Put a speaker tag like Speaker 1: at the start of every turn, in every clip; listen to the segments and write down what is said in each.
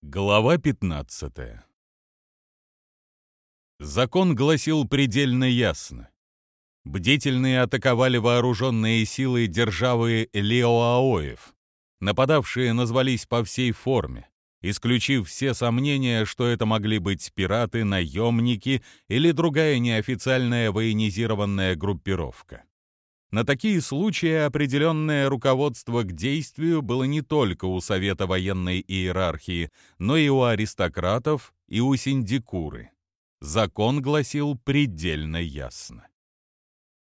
Speaker 1: Глава 15 Закон гласил предельно ясно. Бдительные атаковали вооруженные силы державы Леоаоев. Нападавшие назвались по всей форме, исключив все сомнения, что это могли быть пираты, наемники или другая неофициальная военизированная группировка. На такие случаи определенное руководство к действию было не только у Совета военной иерархии, но и у аристократов и у синдикуры. Закон гласил предельно ясно.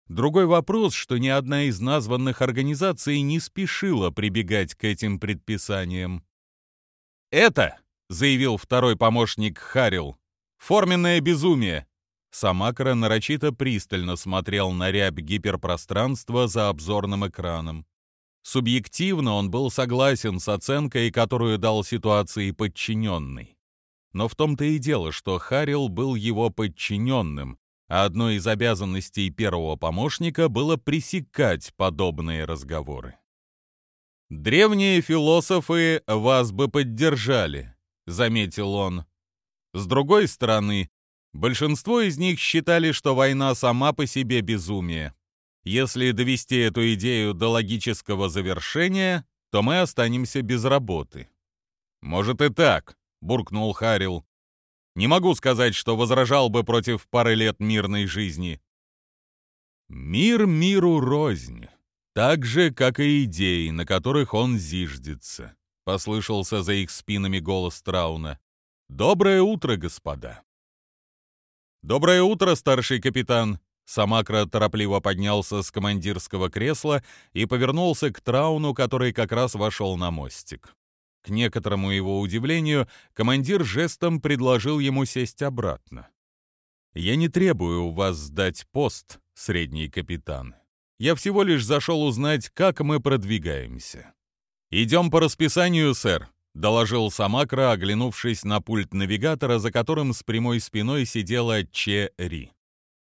Speaker 1: Другой вопрос, что ни одна из названных организаций не спешила прибегать к этим предписаниям. «Это», — заявил второй помощник Харил, — «форменное безумие. Самакра нарочито пристально смотрел на рябь гиперпространства за обзорным экраном. Субъективно он был согласен с оценкой, которую дал ситуации подчиненный. Но в том-то и дело, что Харил был его подчиненным, а одной из обязанностей первого помощника было пресекать подобные разговоры. «Древние философы вас бы поддержали», — заметил он. «С другой стороны, Большинство из них считали, что война сама по себе безумие. Если довести эту идею до логического завершения, то мы останемся без работы. «Может и так», — буркнул Харил. «Не могу сказать, что возражал бы против пары лет мирной жизни». «Мир миру рознь, так же, как и идеи, на которых он зиждется», — послышался за их спинами голос Трауна. «Доброе утро, господа!» «Доброе утро, старший капитан!» Самакра торопливо поднялся с командирского кресла и повернулся к Трауну, который как раз вошел на мостик. К некоторому его удивлению, командир жестом предложил ему сесть обратно. «Я не требую у вас сдать пост, средний капитан. Я всего лишь зашел узнать, как мы продвигаемся». «Идем по расписанию, сэр», — доложил Самакра, оглянувшись на пульт навигатора, за которым с прямой спиной сидела Че Ри.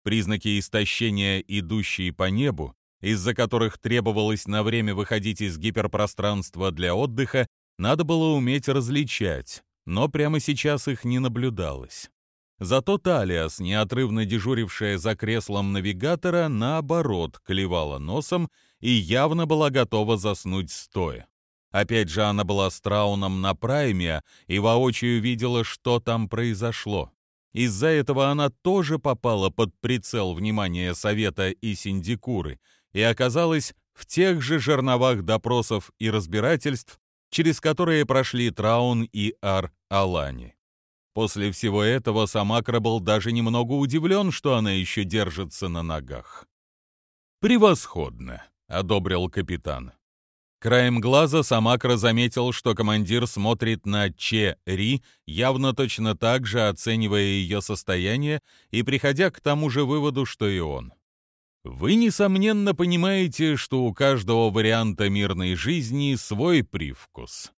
Speaker 1: Признаки истощения, идущие по небу, из-за которых требовалось на время выходить из гиперпространства для отдыха, надо было уметь различать, но прямо сейчас их не наблюдалось. Зато Талиас, неотрывно дежурившая за креслом навигатора, наоборот, клевала носом и явно была готова заснуть стоя. Опять же, она была с Трауном на прайме и воочию видела, что там произошло. Из-за этого она тоже попала под прицел внимания Совета и Синдикуры и оказалась в тех же жерновах допросов и разбирательств, через которые прошли Траун и Ар-Алани. После всего этого Самакра был даже немного удивлен, что она еще держится на ногах. «Превосходно», — одобрил капитан. Краем глаза Самакра заметил, что командир смотрит на Че Ри, явно точно так же оценивая ее состояние и приходя к тому же выводу, что и он. Вы, несомненно, понимаете, что у каждого варианта мирной жизни свой привкус.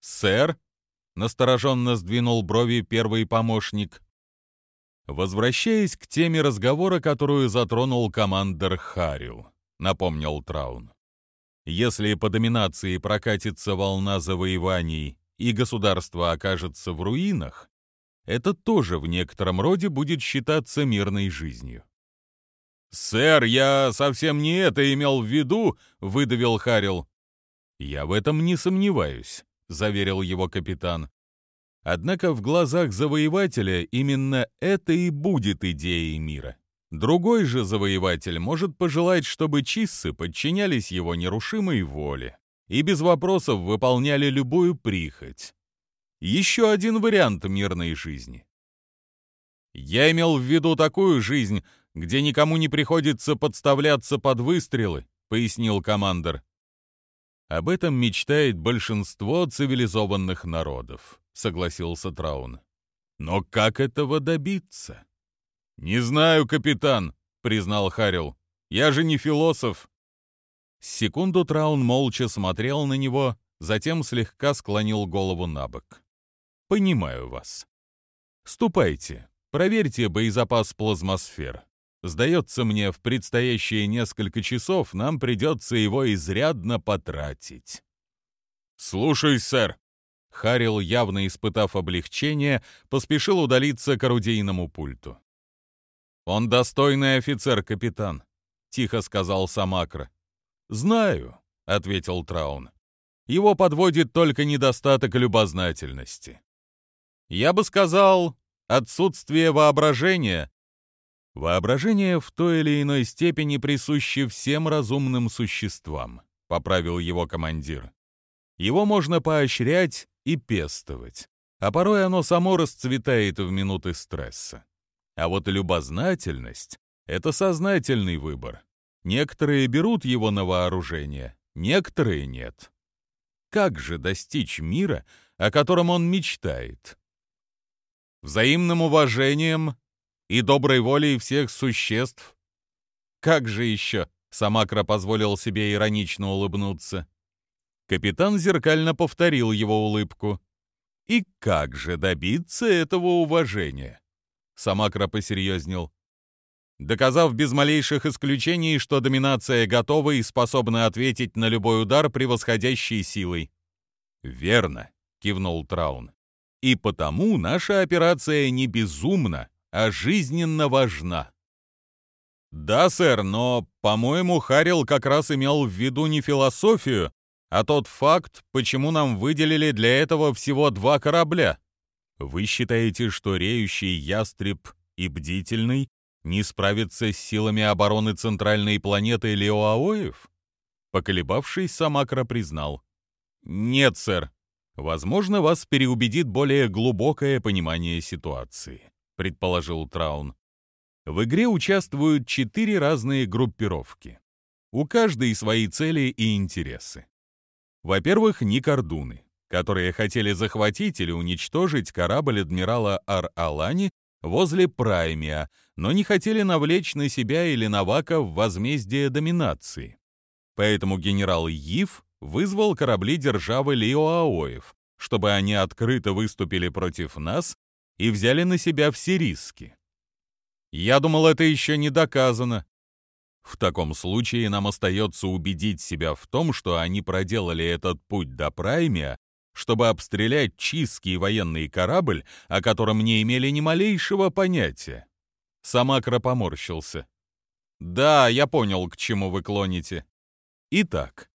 Speaker 1: «Сэр», — настороженно сдвинул брови первый помощник, «Возвращаясь к теме разговора, которую затронул командир Харил», — напомнил Траун. Если по доминации прокатится волна завоеваний и государство окажется в руинах, это тоже в некотором роде будет считаться мирной жизнью. «Сэр, я совсем не это имел в виду», — выдавил Харил. «Я в этом не сомневаюсь», — заверил его капитан. Однако в глазах завоевателя именно это и будет идеей мира. Другой же завоеватель может пожелать, чтобы чиссы подчинялись его нерушимой воле и без вопросов выполняли любую прихоть. Еще один вариант мирной жизни. Я имел в виду такую жизнь, где никому не приходится подставляться под выстрелы, пояснил командир. Об этом мечтает большинство цивилизованных народов, согласился Траун. Но как этого добиться? «Не знаю, капитан», — признал Харил. «Я же не философ». Секунду Траун молча смотрел на него, затем слегка склонил голову на бок. «Понимаю вас. Ступайте, проверьте боезапас плазмосфер. Сдается мне, в предстоящие несколько часов нам придется его изрядно потратить». «Слушай, сэр», Харил, явно испытав облегчение, поспешил удалиться к орудийному пульту. «Он достойный офицер, капитан», — тихо сказал Самакра. «Знаю», — ответил Траун. «Его подводит только недостаток любознательности. Я бы сказал, отсутствие воображения». «Воображение в той или иной степени присуще всем разумным существам», — поправил его командир. «Его можно поощрять и пестовать, а порой оно само расцветает в минуты стресса. А вот любознательность — это сознательный выбор. Некоторые берут его на вооружение, некоторые нет. Как же достичь мира, о котором он мечтает? Взаимным уважением и доброй волей всех существ? Как же еще? Самакра позволил себе иронично улыбнуться. Капитан зеркально повторил его улыбку. И как же добиться этого уважения? Самакра посерьезнел. Доказав без малейших исключений, что доминация готова и способна ответить на любой удар превосходящей силой. «Верно», — кивнул Траун. «И потому наша операция не безумна, а жизненно важна». «Да, сэр, но, по-моему, Харил как раз имел в виду не философию, а тот факт, почему нам выделили для этого всего два корабля. Вы считаете, что реющий ястреб и бдительный не справятся с силами обороны центральной планеты Леоаоев? Поколебавшись, Самакра признал. Нет, сэр. Возможно, вас переубедит более глубокое понимание ситуации, предположил Траун. В игре участвуют четыре разные группировки. У каждой свои цели и интересы. Во-первых, Никардуны которые хотели захватить или уничтожить корабль адмирала Ар-Алани возле Праймия, но не хотели навлечь на себя или на Вака в возмездие доминации. Поэтому генерал Йив вызвал корабли державы Лиоаоев, чтобы они открыто выступили против нас и взяли на себя все риски. Я думал, это еще не доказано. В таком случае нам остается убедить себя в том, что они проделали этот путь до Праймия чтобы обстрелять чистский военный корабль, о котором не имели ни малейшего понятия. Самакра поморщился. «Да, я понял, к чему вы клоните». Итак,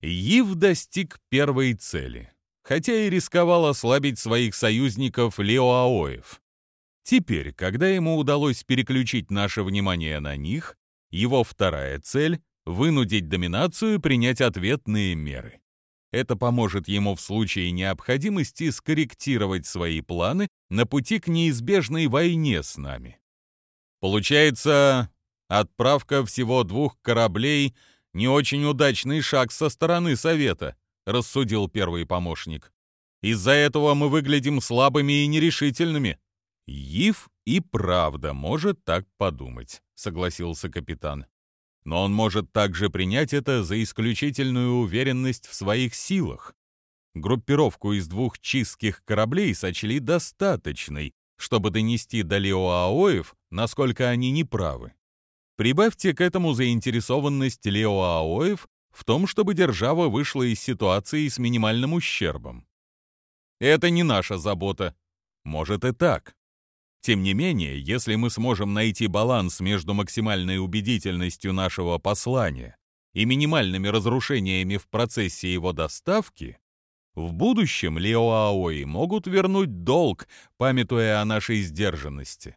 Speaker 1: Ив достиг первой цели, хотя и рисковал ослабить своих союзников Леоаоев. Теперь, когда ему удалось переключить наше внимание на них, его вторая цель — вынудить доминацию принять ответные меры. Это поможет ему в случае необходимости скорректировать свои планы на пути к неизбежной войне с нами. Получается, отправка всего двух кораблей — не очень удачный шаг со стороны Совета, рассудил первый помощник. Из-за этого мы выглядим слабыми и нерешительными. Ив и правда может так подумать, согласился капитан но он может также принять это за исключительную уверенность в своих силах. Группировку из двух чистских кораблей сочли достаточной, чтобы донести до Леоаоев, насколько они неправы. Прибавьте к этому заинтересованность Леоаоев в том, чтобы держава вышла из ситуации с минимальным ущербом. Это не наша забота. Может и так. Тем не менее, если мы сможем найти баланс между максимальной убедительностью нашего послания и минимальными разрушениями в процессе его доставки, в будущем Леоаои могут вернуть долг, памятуя о нашей сдержанности.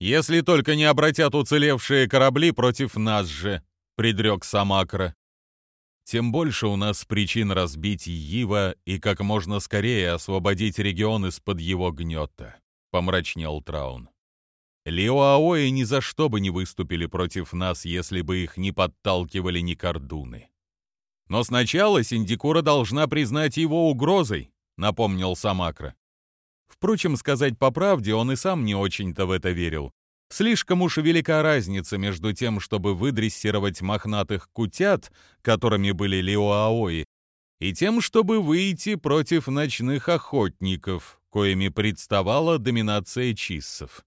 Speaker 1: «Если только не обратят уцелевшие корабли против нас же», — предрек Самакра. «Тем больше у нас причин разбить Ива и как можно скорее освободить регион из-под его гнета» помрачнел Траун. Лиоаои ни за что бы не выступили против нас, если бы их не подталкивали ни кордуны. Но сначала Синдикура должна признать его угрозой, напомнил Самакра. Впрочем, сказать по правде, он и сам не очень-то в это верил. Слишком уж велика разница между тем, чтобы выдрессировать мохнатых кутят, которыми были Лиоаои, и тем, чтобы выйти против ночных охотников, коими представала доминация чиссов.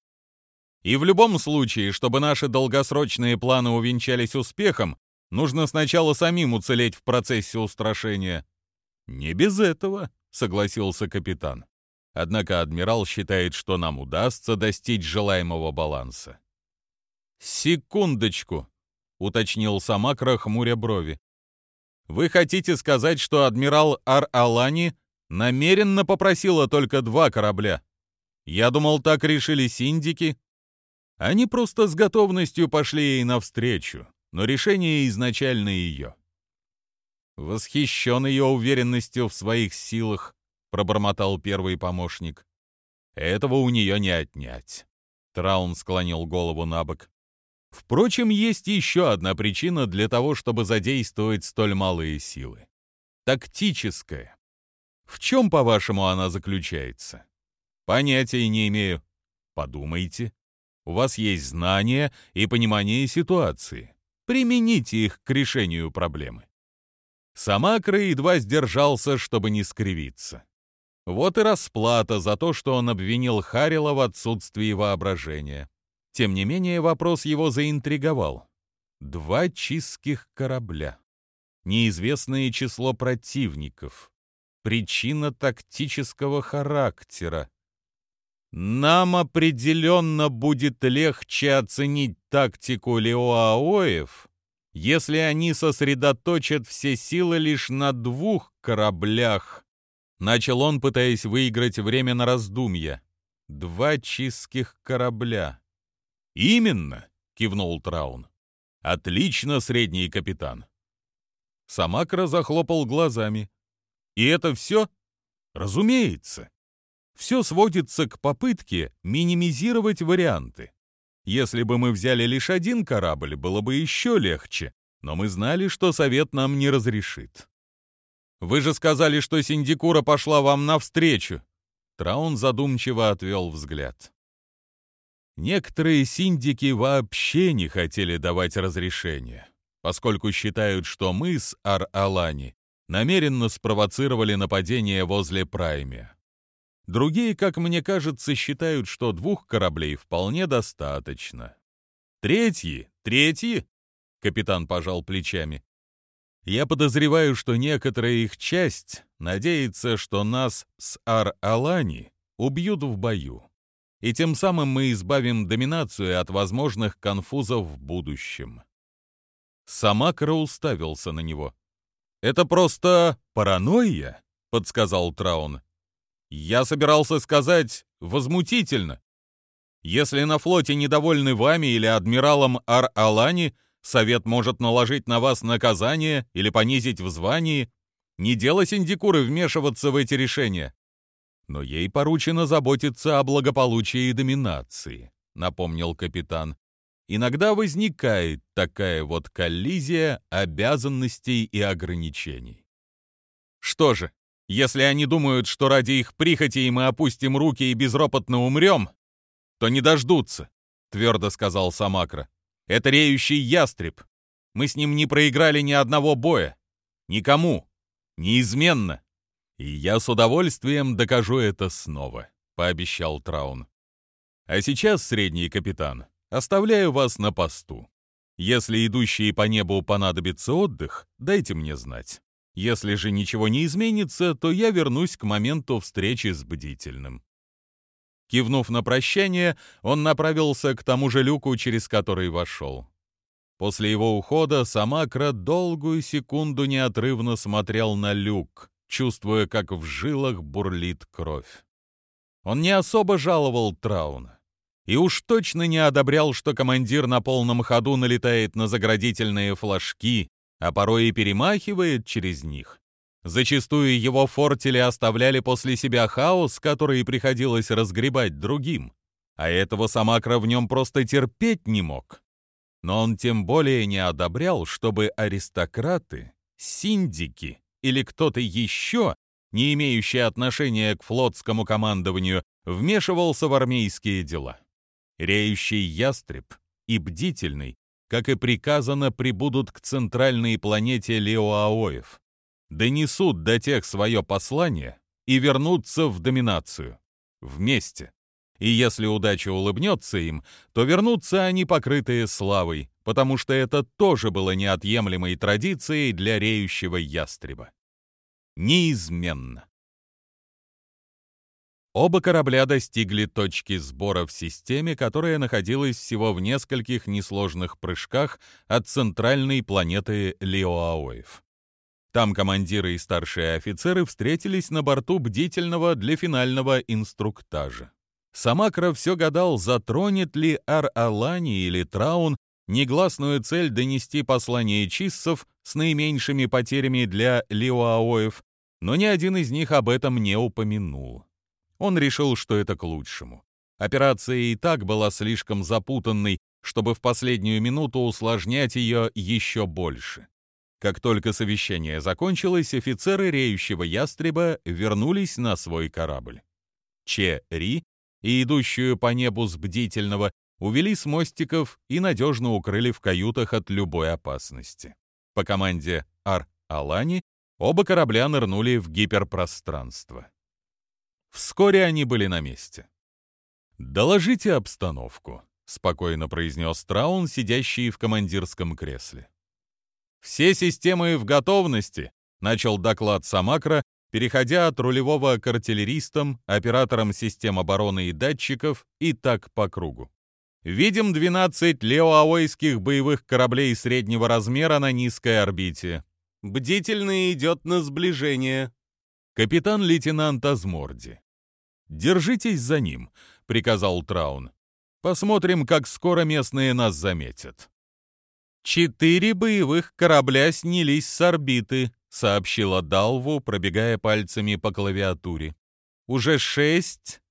Speaker 1: И в любом случае, чтобы наши долгосрочные планы увенчались успехом, нужно сначала самим уцелеть в процессе устрашения. Не без этого, согласился капитан. Однако адмирал считает, что нам удастся достичь желаемого баланса. «Секундочку», — уточнил Самакра, хмуря брови. «Вы хотите сказать, что адмирал Ар-Алани намеренно попросила только два корабля? Я думал, так решили синдики. Они просто с готовностью пошли ей навстречу, но решение изначально ее. Восхищен ее уверенностью в своих силах, пробормотал первый помощник. Этого у нее не отнять. Траун склонил голову на бок. Впрочем, есть еще одна причина для того, чтобы задействовать столь малые силы. Тактическая. В чем, по-вашему, она заключается? Понятия не имею. Подумайте. У вас есть знания и понимание ситуации. Примените их к решению проблемы. Самакра едва сдержался, чтобы не скривиться. Вот и расплата за то, что он обвинил Харила в отсутствии воображения. Тем не менее, вопрос его заинтриговал. Два чистских корабля. Неизвестное число противников. Причина тактического характера. Нам определенно будет легче оценить тактику Леоаоев, если они сосредоточат все силы лишь на двух кораблях. Начал он, пытаясь выиграть время на раздумья. Два чистских корабля. Именно, кивнул Траун. Отлично, средний капитан. Самакра захлопал глазами. И это все? Разумеется. Все сводится к попытке минимизировать варианты. Если бы мы взяли лишь один корабль, было бы еще легче, но мы знали, что совет нам не разрешит. Вы же сказали, что Синдикура пошла вам навстречу. Траун задумчиво отвел взгляд. Некоторые синдики вообще не хотели давать разрешения, поскольку считают, что мы с Ар-Алани намеренно спровоцировали нападение возле Прайме. Другие, как мне кажется, считают, что двух кораблей вполне достаточно. Третьи, третьи, капитан пожал плечами. Я подозреваю, что некоторая их часть надеется, что нас с Ар-Алани убьют в бою. И тем самым мы избавим доминацию от возможных конфузов в будущем. Самакра уставился на него. «Это просто паранойя?» — подсказал Траун. Я собирался сказать «возмутительно». Если на флоте недовольны вами или адмиралом Ар-Алани, совет может наложить на вас наказание или понизить в звании. Не дело синдикуры вмешиваться в эти решения. Но ей поручено заботиться о благополучии доминации, напомнил капитан. Иногда возникает такая вот коллизия обязанностей и ограничений. Что же, если они думают, что ради их прихоти мы опустим руки и безропотно умрем, то не дождутся, — твердо сказал Самакра. Это реющий ястреб. Мы с ним не проиграли ни одного боя. Никому. Неизменно. И я с удовольствием докажу это снова, — пообещал Траун. А сейчас, средний капитан, оставляю вас на посту. Если идущие по небу понадобится отдых, дайте мне знать. Если же ничего не изменится, то я вернусь к моменту встречи с бдительным. Кивнув на прощание, он направился к тому же люку, через который вошел. После его ухода Самакра долгую секунду неотрывно смотрел на люк, чувствуя, как в жилах бурлит кровь. Он не особо жаловал Трауна. И уж точно не одобрял, что командир на полном ходу налетает на заградительные флажки а порой и перемахивает через них. Зачастую его фортели оставляли после себя хаос, который приходилось разгребать другим, а этого Самакра в нем просто терпеть не мог. Но он тем более не одобрял, чтобы аристократы, синдики или кто-то еще, не имеющий отношения к флотскому командованию, вмешивался в армейские дела. Реющий ястреб и бдительный как и приказано, прибудут к центральной планете Леоаоев, донесут до тех свое послание и вернутся в доминацию. Вместе. И если удача улыбнется им, то вернутся они покрытые славой, потому что это тоже было неотъемлемой традицией для реющего ястреба. Неизменно. Оба корабля достигли точки сбора в системе, которая находилась всего в нескольких несложных прыжках от центральной планеты Леоаоев. Там командиры и старшие офицеры встретились на борту бдительного для финального инструктажа. Самакра все гадал, затронет ли Ар-Алани или Траун негласную цель донести послание чиссов с наименьшими потерями для Лиоаоев, но ни один из них об этом не упомянул. Он решил, что это к лучшему. Операция и так была слишком запутанной, чтобы в последнюю минуту усложнять ее еще больше. Как только совещание закончилось, офицеры реющего ястреба вернулись на свой корабль. Че Ри и идущую по небу с бдительного увели с мостиков и надежно укрыли в каютах от любой опасности. По команде Ар-Алани оба корабля нырнули в гиперпространство. Вскоре они были на месте. «Доложите обстановку», — спокойно произнес Траун, сидящий в командирском кресле. «Все системы в готовности», — начал доклад Самакра, переходя от рулевого к артиллеристам, операторам систем обороны и датчиков и так по кругу. Видим 12 леоаойских боевых кораблей среднего размера на низкой орбите. Бдительный идет на сближение. Капитан-лейтенант Азморди. «Держитесь за ним», — приказал Траун. «Посмотрим, как скоро местные нас заметят». «Четыре боевых корабля снялись с орбиты», — сообщила Далву, пробегая пальцами по клавиатуре. «Уже шесть?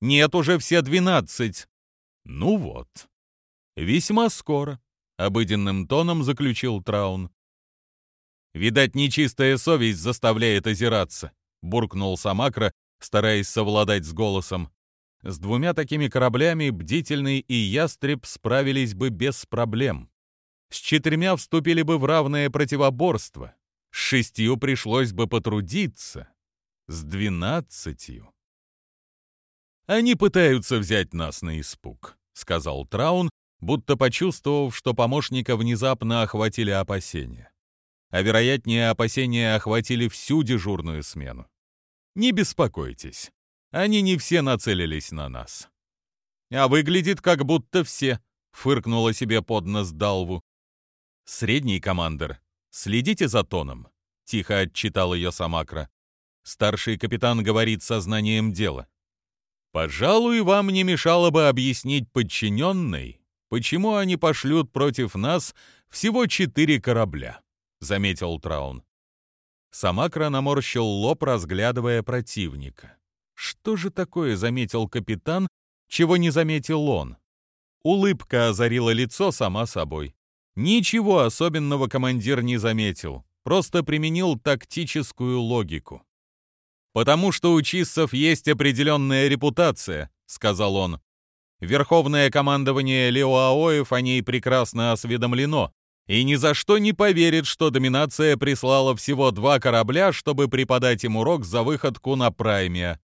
Speaker 1: Нет, уже все двенадцать». «Ну вот». «Весьма скоро», — обыденным тоном заключил Траун. «Видать, нечистая совесть заставляет озираться», — буркнул Самакра, стараясь совладать с голосом. С двумя такими кораблями Бдительный и Ястреб справились бы без проблем. С четырьмя вступили бы в равное противоборство. С шестью пришлось бы потрудиться. С двенадцатью. «Они пытаются взять нас на испуг», — сказал Траун, будто почувствовав, что помощника внезапно охватили опасения. А вероятнее, опасения охватили всю дежурную смену. Не беспокойтесь, они не все нацелились на нас. А выглядит, как будто все, фыркнула себе под нос Далву. Средний командир, следите за тоном, тихо отчитал ее Самакра. Старший капитан говорит сознанием дела. Пожалуй, вам не мешало бы объяснить подчиненной, почему они пошлют против нас всего четыре корабля, заметил Траун. Самакра наморщил лоб, разглядывая противника. Что же такое заметил капитан, чего не заметил он? Улыбка озарила лицо сама собой. Ничего особенного командир не заметил, просто применил тактическую логику. «Потому что у чиссов есть определенная репутация», — сказал он. «Верховное командование Леоаоев о ней прекрасно осведомлено, и ни за что не поверит, что доминация прислала всего два корабля, чтобы преподать им урок за выходку на Прайме.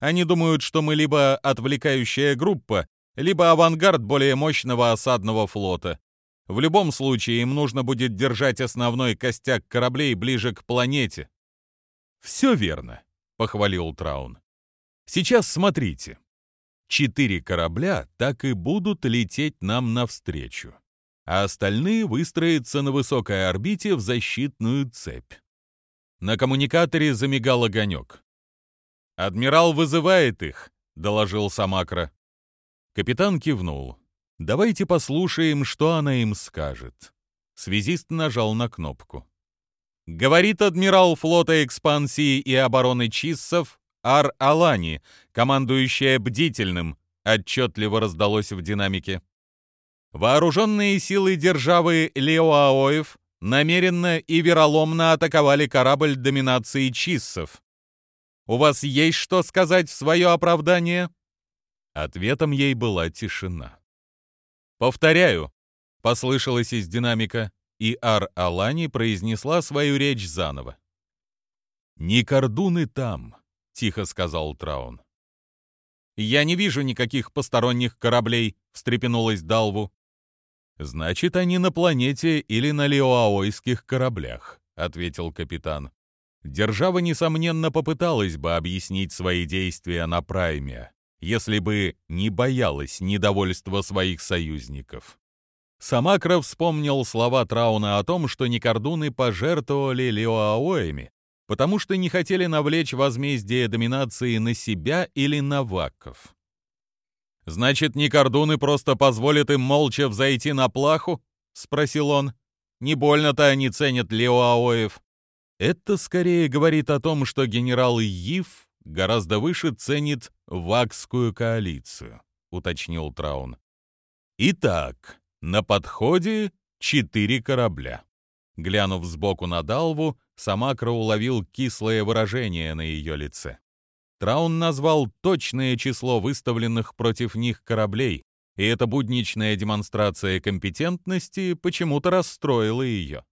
Speaker 1: Они думают, что мы либо отвлекающая группа, либо авангард более мощного осадного флота. В любом случае им нужно будет держать основной костяк кораблей ближе к планете. «Все верно», — похвалил Траун. «Сейчас смотрите. Четыре корабля так и будут лететь нам навстречу а остальные выстроятся на высокой орбите в защитную цепь. На коммуникаторе замигал огонек. «Адмирал вызывает их», — доложил Самакра. Капитан кивнул. «Давайте послушаем, что она им скажет». Связист нажал на кнопку. «Говорит адмирал флота экспансии и обороны Чиссов Ар-Алани, командующая бдительным», — отчетливо раздалось в динамике. Вооруженные силы державы Леоаоев намеренно и вероломно атаковали корабль доминации чиссов. У вас есть что сказать в свое оправдание?» Ответом ей была тишина. «Повторяю», — послышалось из динамика, и Ар-Алани произнесла свою речь заново. «Не кордуны там», — тихо сказал Траун. «Я не вижу никаких посторонних кораблей», — встрепенулась Далву. «Значит, они на планете или на леоаойских кораблях», — ответил капитан. Держава, несомненно, попыталась бы объяснить свои действия на прайме, если бы не боялась недовольства своих союзников. Самакра вспомнил слова Трауна о том, что Никордуны пожертвовали Леоаоями, потому что не хотели навлечь возмездие доминации на себя или на ваков. «Значит, Никордуны просто позволят им молча взойти на плаху?» — спросил он. «Не больно-то они ценят Леоаоев». Это скорее говорит о том, что генерал Ив гораздо выше ценит вакскую коалицию, уточнил Траун. Итак, на подходе четыре корабля. Глянув сбоку на Далву, Самакра уловил кислое выражение на ее лице. Траун назвал точное число выставленных против них кораблей, и эта будничная демонстрация компетентности почему-то расстроила ее.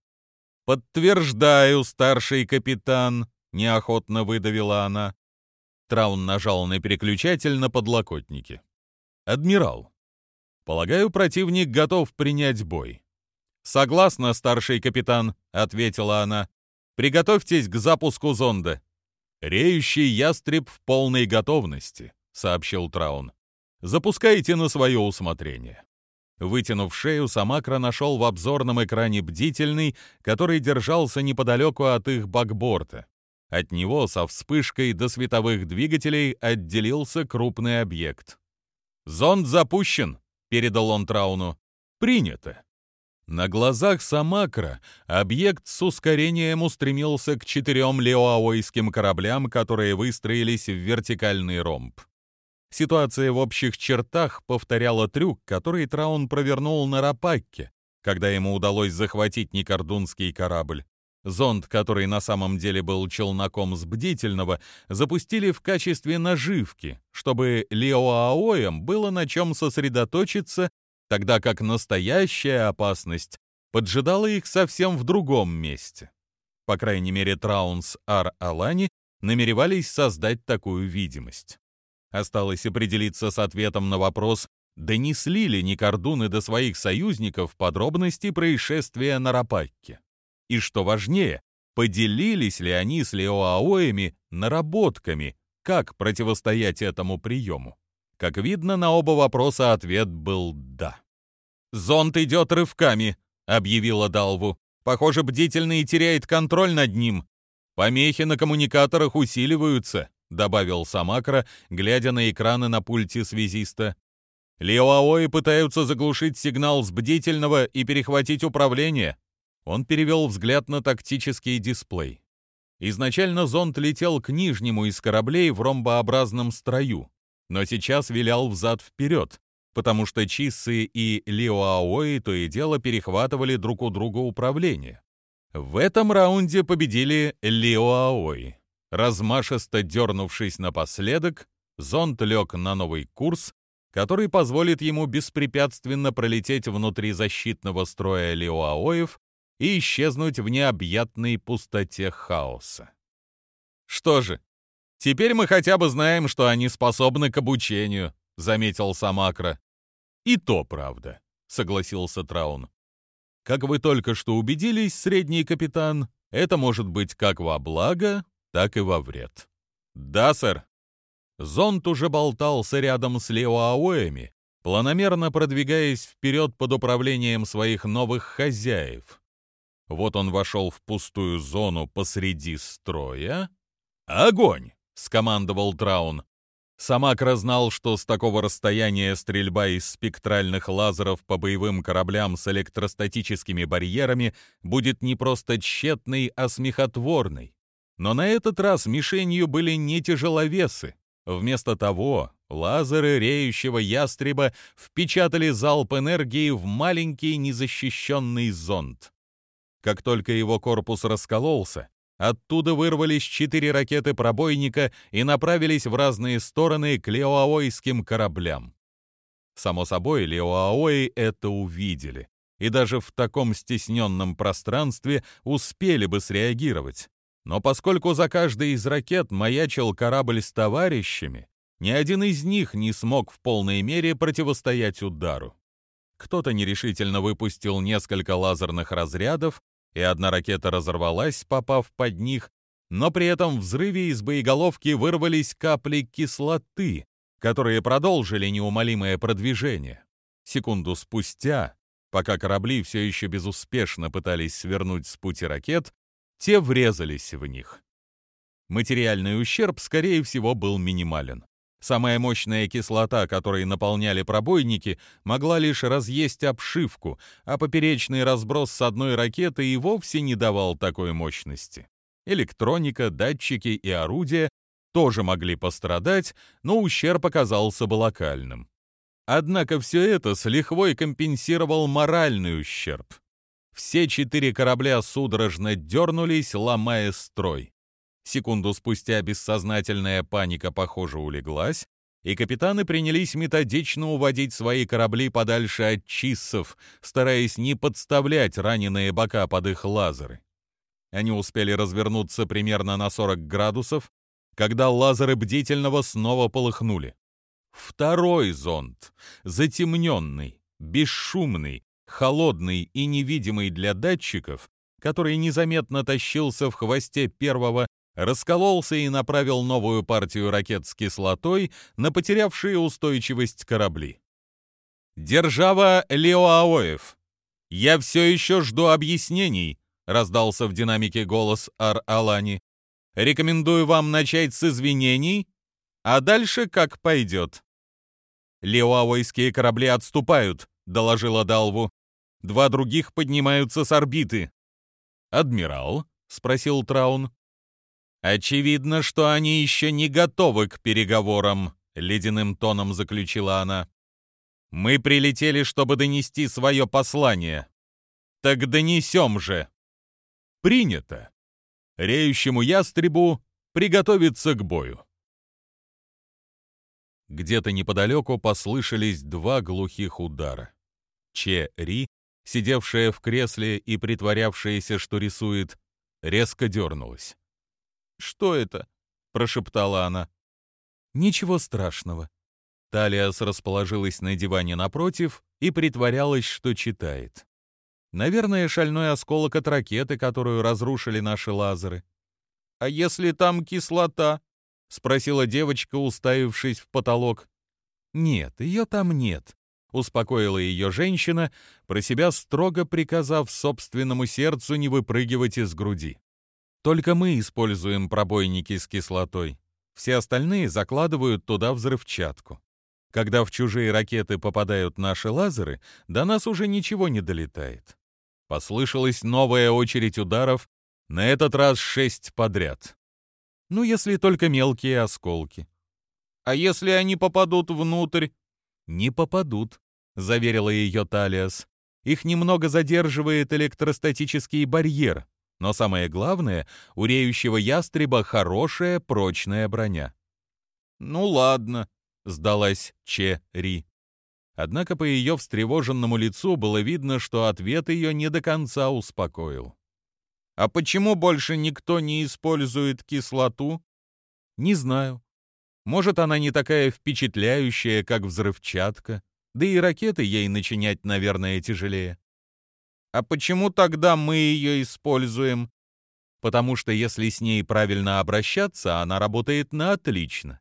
Speaker 1: «Подтверждаю, старший капитан», — неохотно выдавила она. Траун нажал на переключатель на подлокотнике. «Адмирал, полагаю, противник готов принять бой». «Согласна, старший капитан», — ответила она. «Приготовьтесь к запуску зонда». «Реющий ястреб в полной готовности», — сообщил Траун. «Запускайте на свое усмотрение». Вытянув шею, Самакра нашел в обзорном экране бдительный, который держался неподалеку от их бакборта. От него со вспышкой до световых двигателей отделился крупный объект. «Зонд запущен», — передал он Трауну. «Принято». На глазах Самакра объект с ускорением устремился к четырем леоаойским кораблям, которые выстроились в вертикальный ромб. Ситуация в общих чертах повторяла трюк, который Траун провернул на Рапакке, когда ему удалось захватить Никордунский корабль. Зонд, который на самом деле был челноком с бдительного, запустили в качестве наживки, чтобы Леоаоям было на чем сосредоточиться, тогда как настоящая опасность поджидала их совсем в другом месте. По крайней мере, Траунс Ар-Алани намеревались создать такую видимость. Осталось определиться с ответом на вопрос, донесли ли Никордуны до своих союзников подробности происшествия на Рапакке. И что важнее, поделились ли они с Леоаоями наработками, как противостоять этому приему. Как видно, на оба вопроса ответ был «да». «Зонт идет рывками», — объявила Далву. «Похоже, бдительный теряет контроль над ним. Помехи на коммуникаторах усиливаются. — добавил Самакра, глядя на экраны на пульте связиста. «Леоаои пытаются заглушить сигнал с бдительного и перехватить управление». Он перевел взгляд на тактический дисплей. Изначально зонд летел к нижнему из кораблей в ромбообразном строю, но сейчас вилял взад-вперед, потому что Чиссы и Лиоаои то и дело перехватывали друг у друга управление. В этом раунде победили Лиоаои. Размашисто дернувшись напоследок, зонд лег на новый курс, который позволит ему беспрепятственно пролететь внутри защитного строя Леоаоев и исчезнуть в необъятной пустоте хаоса. «Что же, теперь мы хотя бы знаем, что они способны к обучению», — заметил Самакра. «И то правда», — согласился Траун. «Как вы только что убедились, средний капитан, это может быть как во благо, так и во вред. «Да, сэр». Зонт уже болтался рядом с Леоаоями, планомерно продвигаясь вперед под управлением своих новых хозяев. Вот он вошел в пустую зону посреди строя. «Огонь!» — скомандовал Траун. Самакра знал, что с такого расстояния стрельба из спектральных лазеров по боевым кораблям с электростатическими барьерами будет не просто тщетной, а смехотворной. Но на этот раз мишенью были не тяжеловесы. Вместо того лазеры реющего ястреба впечатали залп энергии в маленький незащищенный зонд. Как только его корпус раскололся, оттуда вырвались четыре ракеты пробойника и направились в разные стороны к леоаойским кораблям. Само собой, леоаои это увидели, и даже в таком стесненном пространстве успели бы среагировать. Но поскольку за каждой из ракет маячил корабль с товарищами, ни один из них не смог в полной мере противостоять удару. Кто-то нерешительно выпустил несколько лазерных разрядов, и одна ракета разорвалась, попав под них, но при этом взрыве из боеголовки вырвались капли кислоты, которые продолжили неумолимое продвижение. Секунду спустя, пока корабли все еще безуспешно пытались свернуть с пути ракет, те врезались в них. Материальный ущерб, скорее всего, был минимален. Самая мощная кислота, которой наполняли пробойники, могла лишь разъесть обшивку, а поперечный разброс с одной ракеты и вовсе не давал такой мощности. Электроника, датчики и орудия тоже могли пострадать, но ущерб оказался бы локальным. Однако все это с лихвой компенсировал моральный ущерб. Все четыре корабля судорожно дернулись, ломая строй. Секунду спустя бессознательная паника, похоже, улеглась, и капитаны принялись методично уводить свои корабли подальше от чиссов, стараясь не подставлять раненые бока под их лазеры. Они успели развернуться примерно на 40 градусов, когда лазеры бдительного снова полыхнули. Второй зонд, затемненный, бесшумный, холодный и невидимый для датчиков, который незаметно тащился в хвосте первого раскололся и направил новую партию ракет с кислотой на потерявшие устойчивость корабли. «Держава Леоаоев! Я все еще жду объяснений», — раздался в динамике голос Ар-Алани. «Рекомендую вам начать с извинений, а дальше как пойдет». «Леоаойские корабли отступают», — доложила Далву. «Два других поднимаются с орбиты». «Адмирал?» — спросил Траун. «Очевидно, что они еще не готовы к переговорам», — ледяным тоном заключила она. «Мы прилетели, чтобы донести свое послание. Так донесем же!» «Принято!» Реющему ястребу приготовиться к бою. Где-то неподалеку послышались два глухих удара. Че Ри, сидевшая в кресле и притворявшаяся, что рисует, резко дернулась. «Что это?» — прошептала она. «Ничего страшного». Талиас расположилась на диване напротив и притворялась, что читает. Наверное, шальной осколок от ракеты, которую разрушили наши лазеры. «А если там кислота?» — спросила девочка, уставившись в потолок. «Нет, ее там нет», — успокоила ее женщина, про себя строго приказав собственному сердцу не выпрыгивать из груди. Только мы используем пробойники с кислотой. Все остальные закладывают туда взрывчатку. Когда в чужие ракеты попадают наши лазеры, до нас уже ничего не долетает. Послышалась новая очередь ударов, на этот раз шесть подряд. Ну, если только мелкие осколки. А если они попадут внутрь? Не попадут, заверила ее Талиас. Их немного задерживает электростатический барьер, но самое главное, у реющего ястреба хорошая прочная броня. «Ну ладно», — сдалась Че Ри. Однако по ее встревоженному лицу было видно, что ответ ее не до конца успокоил. «А почему больше никто не использует кислоту?» «Не знаю. Может, она не такая впечатляющая, как взрывчатка, да и ракеты ей начинять, наверное, тяжелее. А почему тогда мы ее используем? Потому что если с ней правильно обращаться, она работает на отлично.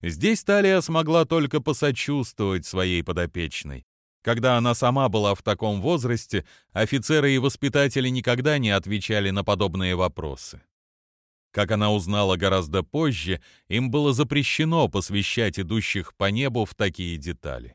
Speaker 1: Здесь Талия смогла только посочувствовать своей подопечной. Когда она сама была в таком возрасте, офицеры и воспитатели никогда не отвечали на подобные вопросы. Как она узнала гораздо позже, им было запрещено посвящать идущих по небу в такие детали.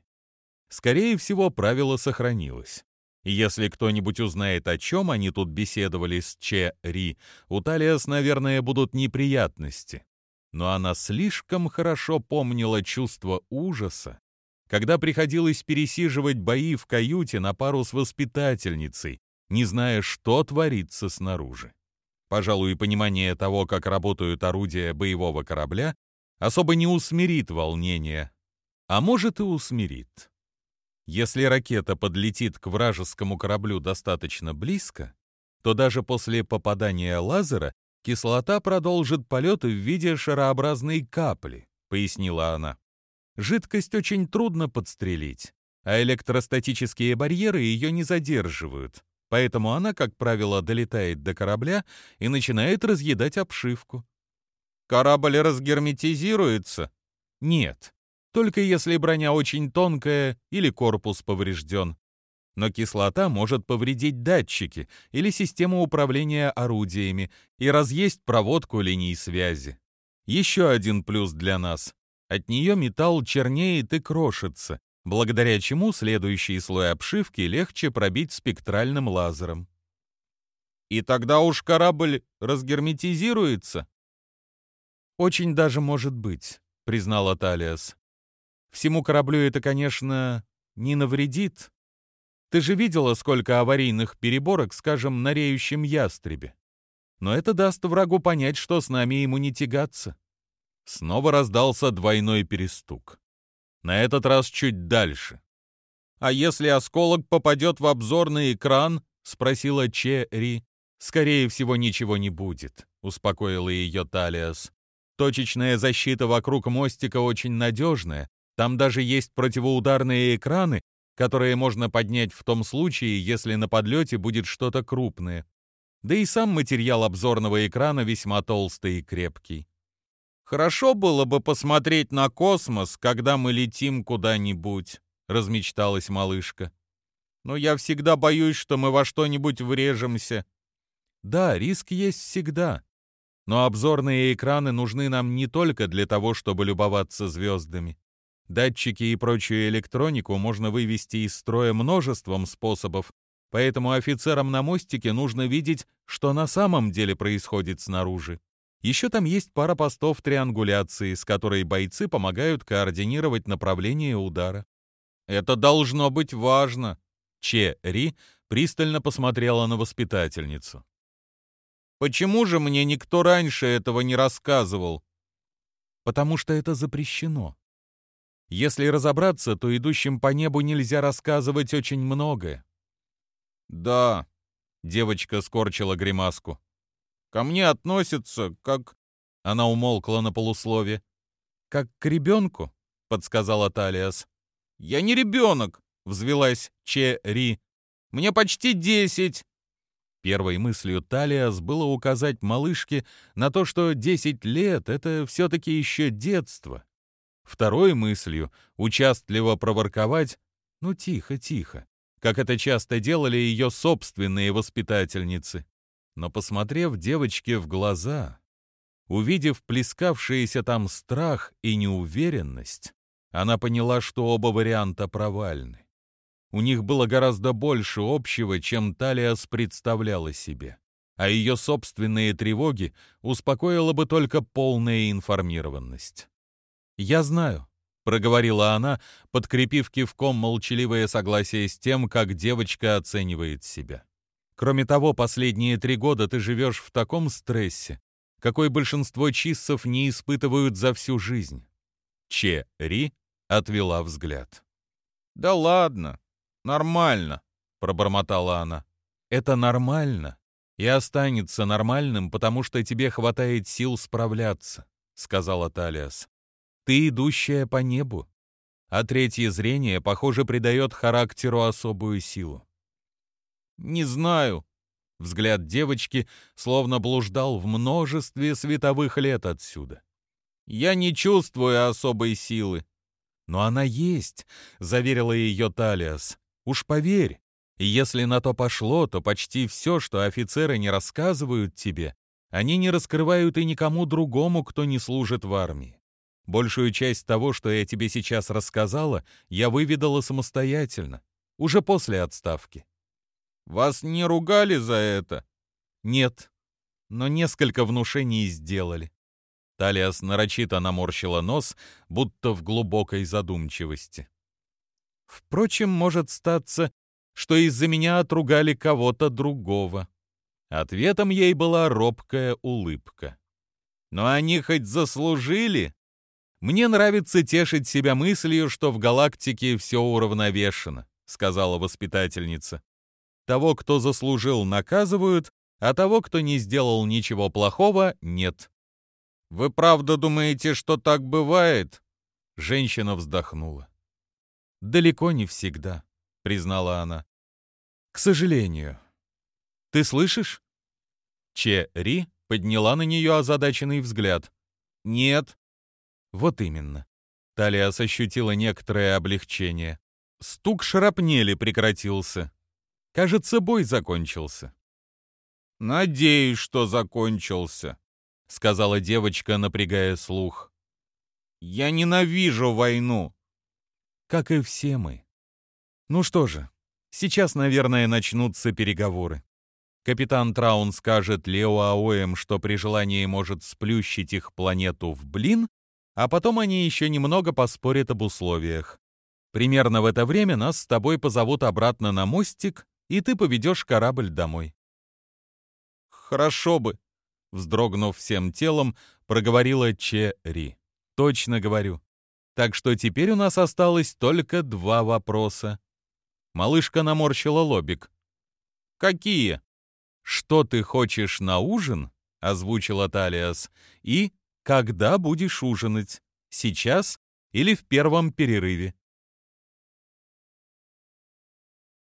Speaker 1: Скорее всего, правило сохранилось. Если кто-нибудь узнает, о чем они тут беседовали с Че Ри, у Талиас, наверное, будут неприятности. Но она слишком хорошо помнила чувство ужаса, когда приходилось пересиживать бои в каюте на пару с воспитательницей, не зная, что творится снаружи. Пожалуй, понимание того, как работают орудия боевого корабля, особо не усмирит волнение, а может и усмирит. Если ракета подлетит к вражескому кораблю достаточно близко, то даже после попадания лазера кислота продолжит полет в виде шарообразной капли, пояснила она. Жидкость очень трудно подстрелить, а электростатические барьеры ее не задерживают. поэтому она, как правило, долетает до корабля и начинает разъедать обшивку.
Speaker 2: Корабль разгерметизируется?
Speaker 1: Нет, только если броня очень тонкая или корпус поврежден. Но кислота может повредить датчики или систему управления орудиями и разъесть проводку линий связи. Еще один плюс для нас. От нее металл чернеет и крошится, благодаря чему следующий слой обшивки легче пробить спектральным лазером.
Speaker 2: И тогда уж корабль разгерметизируется?
Speaker 1: Очень даже может быть, признала Талиас. Всему кораблю это, конечно, не навредит. Ты же видела, сколько аварийных переборок, скажем, на реющем ястребе. Но это даст врагу понять, что с нами ему не тягаться. Снова раздался двойной перестук. На этот раз чуть дальше.
Speaker 2: «А если осколок попадет в обзорный экран?» — спросила Черри.
Speaker 1: «Скорее всего, ничего не будет», — успокоила ее Талиас. «Точечная защита вокруг мостика очень надежная, там даже есть противоударные экраны, которые можно поднять в том случае, если на подлете будет что-то крупное. Да и сам материал обзорного экрана весьма толстый и крепкий.
Speaker 2: «Хорошо было бы посмотреть на космос, когда мы летим куда-нибудь», — размечталась малышка. «Но я всегда боюсь, что мы во что-нибудь врежемся».
Speaker 1: «Да, риск есть всегда. Но обзорные экраны нужны нам не только для того, чтобы любоваться звездами. Датчики и прочую электронику можно вывести из строя множеством способов, поэтому офицерам на мостике нужно видеть, что на самом деле происходит снаружи. Еще там есть пара постов триангуляции, с которой бойцы помогают координировать направление удара.
Speaker 2: «Это должно быть важно!»
Speaker 1: Че Ри пристально посмотрела на воспитательницу.
Speaker 2: «Почему же мне никто раньше этого не рассказывал?»
Speaker 1: «Потому что это запрещено. Если разобраться, то идущим по небу нельзя рассказывать очень многое.
Speaker 2: «Да», — девочка скорчила гримаску. «Ко мне относятся как...»
Speaker 1: Она умолкла на полуслове. «Как к ребенку?» — подсказала Талиас.
Speaker 2: «Я не ребенок!» — взвелась Че-Ри. «Мне почти десять!»
Speaker 1: Первой мыслью Талиас было указать малышке на то, что десять лет — это все-таки еще детство. Второй мыслью — участливо проворковать «ну тихо, тихо», как это часто делали ее собственные воспитательницы. Но, посмотрев девочке в глаза, увидев плескавшиеся там страх и неуверенность, она поняла, что оба варианта провальны. У них было гораздо больше общего, чем Талиас представляла себе, а ее собственные тревоги успокоила бы только полная информированность. «Я знаю», — проговорила она, подкрепив кивком молчаливое согласие с тем, как девочка оценивает себя. «Кроме того, последние три года ты живешь в таком стрессе, какой большинство чиссов не испытывают за всю жизнь». Че Ри отвела взгляд.
Speaker 2: «Да ладно, нормально», — пробормотала она.
Speaker 1: «Это нормально и останется нормальным, потому что тебе хватает сил справляться», — сказала Талиас. Ты идущая по небу, а третье зрение, похоже, придает характеру особую силу.
Speaker 2: «Не знаю». Взгляд девочки словно блуждал в множестве световых лет отсюда. «Я не чувствую особой силы».
Speaker 1: «Но она есть», — заверила ее Талиас. «Уж поверь, если на то пошло, то почти все, что офицеры не рассказывают тебе, они не раскрывают и никому другому, кто не служит в армии. Большую часть того, что я тебе сейчас рассказала, я выведала самостоятельно, уже после отставки.
Speaker 2: Вас не ругали за это?
Speaker 1: Нет, но несколько внушений сделали. Талиас нарочито наморщила нос, будто в глубокой задумчивости. Впрочем, может статься, что из-за меня отругали кого-то другого. Ответом ей была робкая улыбка.
Speaker 2: «Но они хоть заслужили?»
Speaker 1: «Мне нравится тешить себя мыслью, что в галактике все уравновешено», — сказала воспитательница. «Того, кто заслужил, наказывают, а того, кто не сделал ничего плохого, нет».
Speaker 2: «Вы правда думаете, что так бывает?»
Speaker 1: Женщина вздохнула. «Далеко не всегда», — признала она. «К сожалению,
Speaker 2: Ты слышишь?» Че Ри подняла на нее озадаченный взгляд. «Нет». «Вот именно». Талиас ощутила некоторое облегчение. Стук шарапнели прекратился. Кажется, бой закончился. «Надеюсь, что закончился», — сказала девочка, напрягая слух. «Я ненавижу войну». «Как и все мы». «Ну что же, сейчас, наверное, начнутся переговоры. Капитан Траун скажет Лео Аоем, что при желании может сплющить их планету в блин, а потом они еще немного поспорят об условиях. Примерно в это время нас с тобой позовут обратно на мостик, и ты поведешь корабль домой. Хорошо бы, вздрогнув всем телом, проговорила Че Ри. Точно говорю. Так что теперь у нас осталось только два вопроса. Малышка наморщила лобик. Какие? Что ты хочешь на ужин? озвучила Талиас. И когда будешь ужинать? Сейчас или в первом перерыве?